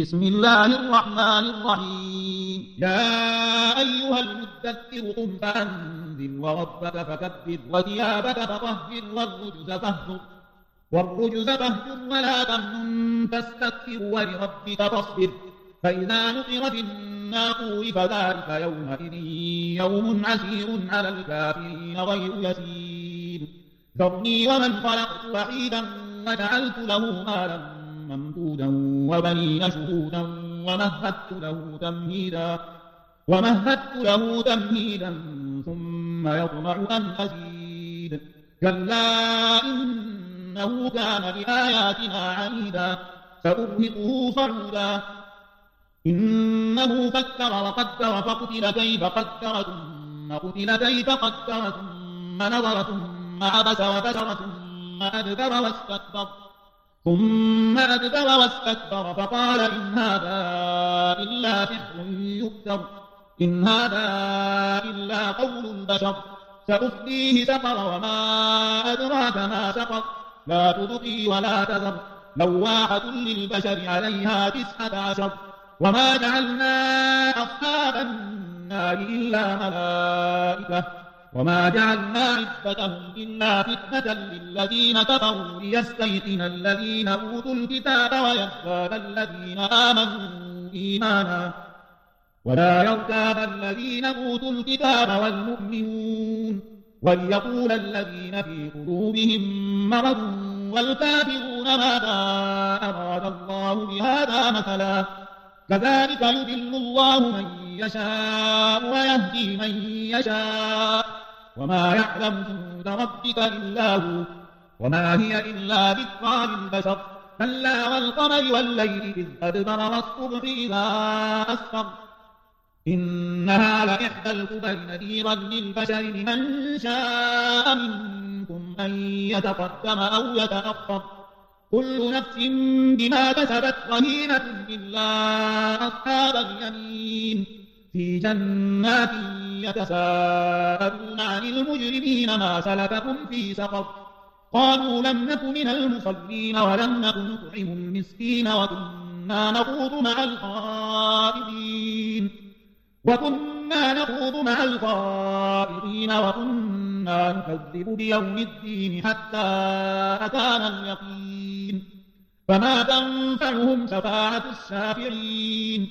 بسم الله الرحمن الرحيم. يا أيها المدثر قم فأنذر وربك فكبر وثيابك فطهر والرجز فاهجر. والرجز فاهجر ولا تمنن تستكثر ولربك فاصبر. فإذا نقر في الناقور فذلك يومئذ يوم عسير على الكافرين غير يسير. ذرني ومن خلقت وحيدا وجعلت له مالا ممدودا وبنين شهودا ومهدت له تمهيدا ومهدت له تمهيدا ثم يطمع أن أزيد. كلا إنه كان لآياتنا عنيدا. سأرهقه صعودا إنه فكر وقدر فقتل كيف قدر ثم قتل كيف قدر ثم نظر ثم عبس وبشر ثم أدبر واستكبر. ثم أدبر واستكبر فقال إن هذا إلا سحر يكتر إن هذا إلا قول البشر سأصليه سقر وما أدراك ما سقر. لا تبقي ولا تذر. لواحة للبشر عليها تسعة عشر. وما جعلنا أصحاب النار إلا ملائكة. وما جعلنا عدتهم إلا فتنة للذين كفروا ليستيقن الذين أوتوا الكتاب ويزداد الذين آمنوا إيمانا. ولا يرتاب الذين أوتوا الكتاب والمؤمنون. وليقول الذين في قلوبهم مرض والكافرون ماذا أراد الله بهذا مثلا. كذلك يذل الله من يشاء ويهدي من يشاء. وما يعلم جنود ربك إلا هو وما هي إلا ذكرى للبشر. كلا والقمر والليل إذ أدبر والصبح إذا أسفر. إنها لإحدى الكبر نذيرا للبشر لمن شاء منكم أن يتقدم أو يتأخر. كل نفس بما كسبت رهينة إلا أصحاب اليمين. في جنات يتساءلون عن المجرمين ما سلككم في سقر. قالوا لم نك من المصلين ولم نك نطعم المسكين وكنا نخوض مع الخائضين. وكنا نخوض مع الخائضين وكنا نكذب بيوم الدين حتى أتانا اليقين. فما تنفعهم شفاعة الشافعين.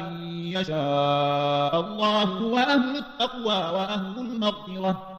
يشاء الله وأهل التقوى وأهل المغفرة.